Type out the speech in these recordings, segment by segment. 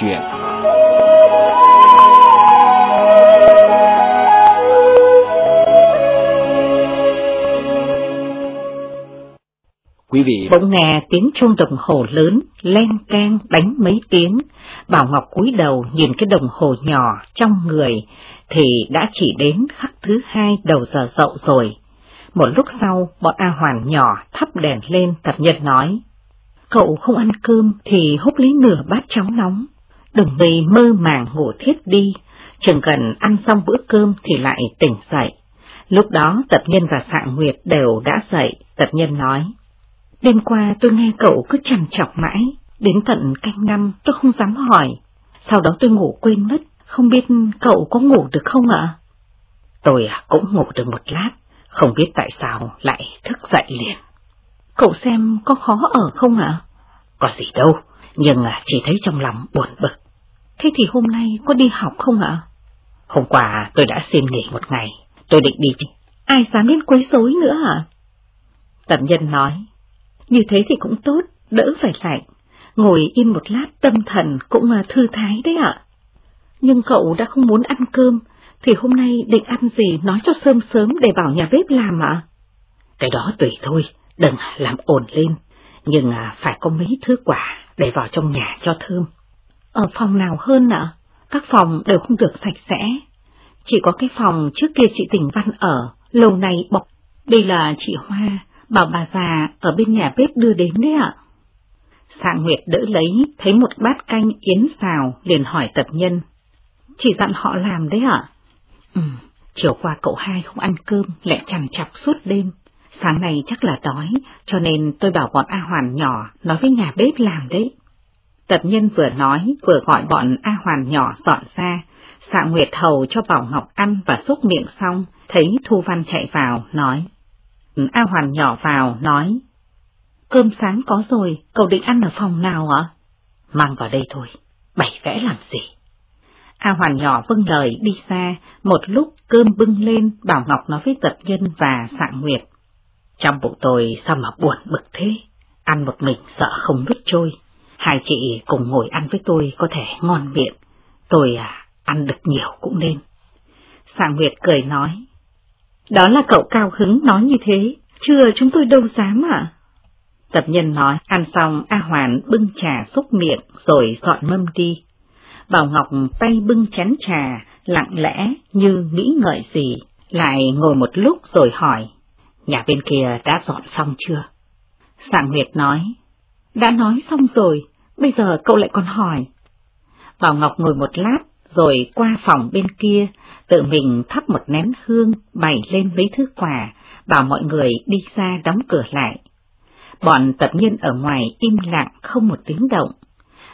truyện. Quý vị bỗng nghe tiếng chuông đồng hồ lớn len can đánh mấy tiếng, Bảo Ngọc cúi đầu nhìn cái đồng hồ nhỏ trong người thì đã chỉ đến khắc thứ hai đầu giờ dậu rồi. Một lúc sau, bọn A Hoàn nhỏ thắp đèn lên tập nhân nói, cậu không ăn cơm thì húp lấy nửa bát cháo nóng, đừng vì mơ màng ngủ thiết đi, chừng gần ăn xong bữa cơm thì lại tỉnh dậy. Lúc đó tập nhân và sạng nguyệt đều đã dậy, tập nhân nói, đêm qua tôi nghe cậu cứ chằn chọc mãi, đến tận canh năm tôi không dám hỏi, sau đó tôi ngủ quên mất, không biết cậu có ngủ được không ạ? Tôi à, cũng ngủ được một lát, không biết tại sao lại thức dậy liền. Cậu xem có khó ở không ạ? Có gì đâu, nhưng à, chỉ thấy trong lòng buồn bực. Thế thì hôm nay có đi học không ạ? Hôm qua tôi đã xin nghỉ một ngày, tôi định đi. Ai dám đến quấy rối nữa hả? Tầm nhân nói, như thế thì cũng tốt, đỡ phải lạnh. Ngồi yên một lát tâm thần cũng là thư thái đấy ạ. Nhưng cậu đã không muốn ăn cơm, thì hôm nay định ăn gì nói cho sớm sớm để bảo nhà bếp làm ạ? Cái đó tùy thôi, đừng làm ồn lên, nhưng à, phải có mấy thứ quả để vào trong nhà cho thơm. Ở phòng nào hơn ạ? Các phòng đều không được sạch sẽ. Chỉ có cái phòng trước kia chị Tình Văn ở, lâu nay bọc. Đây là chị Hoa, bảo bà già ở bên nhà bếp đưa đến đấy ạ. Sạ Nguyệt đỡ lấy, thấy một bát canh yến xào, liền hỏi tập nhân. Chỉ dặn họ làm đấy ạ? Ừ, chiều qua cậu hai không ăn cơm, lại chằn chọc suốt đêm. Sáng nay chắc là đói, cho nên tôi bảo bọn A Hoàn nhỏ nói với nhà bếp làm đấy. Tập nhân vừa nói, vừa gọi bọn A Hoàn nhỏ dọn ra, xạ Nguyệt Hầu cho Bảo Ngọc ăn và xúc miệng xong, thấy Thu Văn chạy vào, nói. Ừ, A Hoàn nhỏ vào, nói. Cơm sáng có rồi, cậu định ăn ở phòng nào ạ? Mang vào đây thôi, bày vẽ làm gì? A Hoàn nhỏ vâng lời đi xa, một lúc cơm bưng lên, Bảo Ngọc nói với tập nhân và sạng nguyệt. Trong bụng tôi sao mà buồn bực thế, ăn một mình sợ không nuốt trôi. Hai chị cùng ngồi ăn với tôi có thể ngon miệng, tôi à, ăn được nhiều cũng nên. Sạng Nguyệt cười nói, đó là cậu cao hứng nói như thế, chưa chúng tôi đâu dám ạ. Tập nhân nói, ăn xong A Hoàn bưng trà xúc miệng rồi dọn mâm đi. Bảo Ngọc tay bưng chén trà, lặng lẽ như nghĩ ngợi gì, lại ngồi một lúc rồi hỏi, nhà bên kia đã dọn xong chưa? Sạng Nguyệt nói, đã nói xong rồi, bây giờ cậu lại còn hỏi. Bảo Ngọc ngồi một lát, rồi qua phòng bên kia, tự mình thắp một nén hương, bày lên mấy thứ quà, bảo mọi người đi ra đóng cửa lại. Bọn tập nhân ở ngoài im lặng không một tiếng động.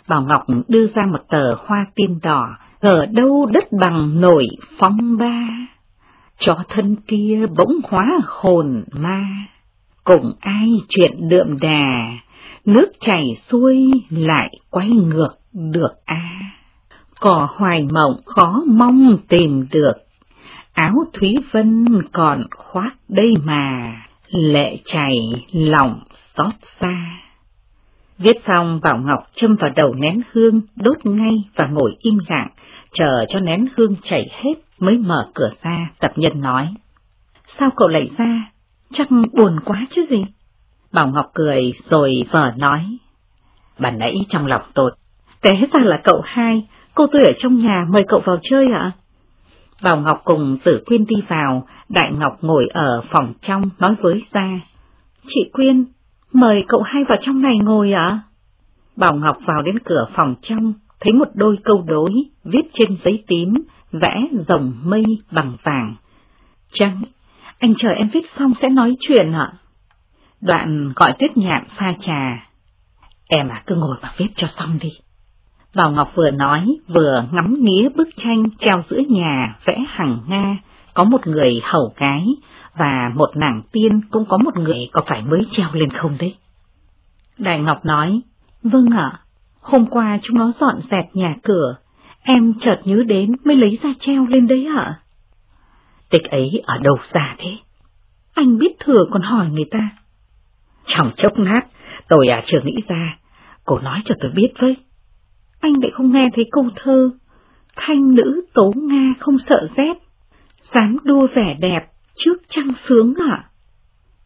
Bảo Ngọc đưa ra một tờ hoa tiên đỏ, ở đâu đất bằng nổi phong ba. Cho thân kia bỗng hóa hồn ma, cùng ai chuyện đượm đà, nước chảy xuôi lại quay ngược được a. Cỏ hoài mộng khó mong tìm được, áo Thúy Vân còn khoác đây mà, lệ chảy lòng xót xa. Viết xong Bảo Ngọc châm vào đầu nén hương, đốt ngay và ngồi im lặng, chờ cho nén hương chảy hết mới mở cửa ra, tập nhân nói. Sao cậu lại ra? Chắc buồn quá chứ gì? Bảo Ngọc cười rồi vờ nói. Bà nãy trong lòng tột, Té ra là cậu hai, cô tôi ở trong nhà mời cậu vào chơi ạ? Bảo Ngọc cùng Tử Quyên đi vào, Đại Ngọc ngồi ở phòng trong nói với ra. Chị Quyên, mời cậu hai vào trong này ngồi ạ? Bảo Ngọc vào đến cửa phòng trong, thấy một đôi câu đối, viết trên giấy tím, vẽ rồng mây bằng vàng. Chăng, anh chờ em viết xong sẽ nói chuyện ạ. Đoạn gọi tuyết nhạn pha trà. Em à cứ ngồi và viết cho xong đi. Bảo Ngọc vừa nói, vừa ngắm nghía bức tranh treo giữa nhà vẽ hằng Nga, có một người hầu gái, và một nàng tiên cũng có một người có phải mới treo lên không đấy. Đại Ngọc nói, vâng ạ, hôm qua chúng nó dọn dẹp nhà cửa, em chợt nhớ đến mới lấy ra treo lên đấy ạ. Tịch ấy ở đâu ra thế? Anh biết thừa còn hỏi người ta. Trong chốc nát, tôi à chưa nghĩ ra, cô nói cho tôi biết với. anh lại không nghe thấy câu thơ, thanh nữ tố Nga không sợ rét, dám đua vẻ đẹp trước trăng sướng à?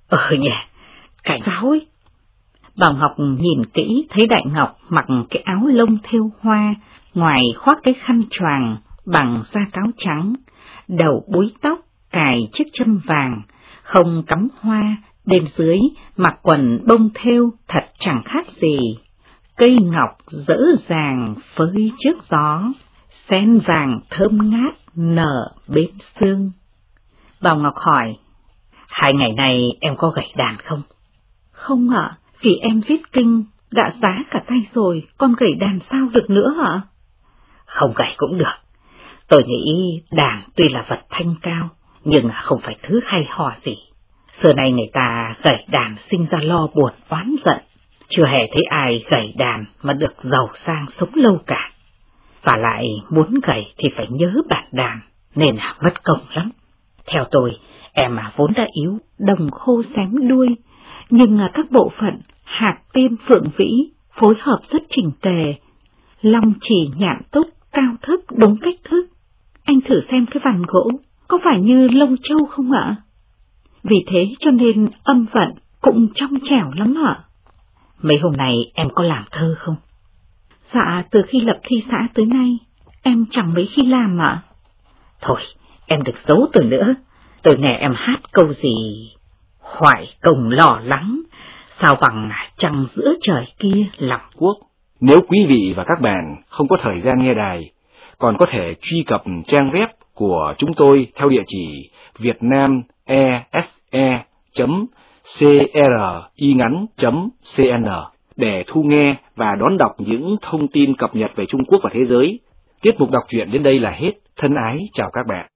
Ừ nhỉ, cảnh giáo ấy. Bảo Ngọc nhìn kỹ thấy Đại Ngọc mặc cái áo lông thêu hoa, ngoài khoác cái khăn choàng bằng da cáo trắng, đầu búi tóc, cài chiếc châm vàng, không cắm hoa, bên dưới mặc quần bông thêu thật chẳng khác gì. Cây ngọc dỡ dàng phơi trước gió, sen vàng thơm ngát nở bên xương. Bảo Ngọc hỏi, hai ngày này em có gảy đàn không? Không ạ, vì em viết kinh, đã giá cả tay rồi, con gảy đàn sao được nữa hả? Không gảy cũng được. Tôi nghĩ đàn tuy là vật thanh cao, nhưng không phải thứ hay hò gì. Xưa nay người ta gảy đàn sinh ra lo buồn oán giận, chưa hề thấy ai gảy đàn mà được giàu sang sống lâu cả. Và lại muốn gầy thì phải nhớ bạc đàn, nên là mất công lắm. Theo tôi, em mà vốn đã yếu, đồng khô xém đuôi, nhưng à, các bộ phận hạt tim phượng vĩ phối hợp rất chỉnh tề, long chỉ nhạn tốt cao thấp đúng cách thức. Anh thử xem cái vằn gỗ, có phải như lông châu không ạ? Vì thế cho nên âm vận cũng trong trẻo lắm ạ. Mấy hôm nay em có làm thơ không? Dạ, từ khi lập thi xã tới nay, em chẳng mấy khi làm ạ. Thôi, em được giấu tôi nữa. Tôi nghe em hát câu gì? Hoại công lo lắng, sao bằng trăng giữa trời kia lòng quốc. Nếu quý vị và các bạn không có thời gian nghe đài, còn có thể truy cập trang web của chúng tôi theo địa chỉ vietnamese.cringắn.cn để thu nghe và đón đọc những thông tin cập nhật về Trung Quốc và thế giới. Tiết mục đọc truyện đến đây là hết. Thân ái, chào các bạn.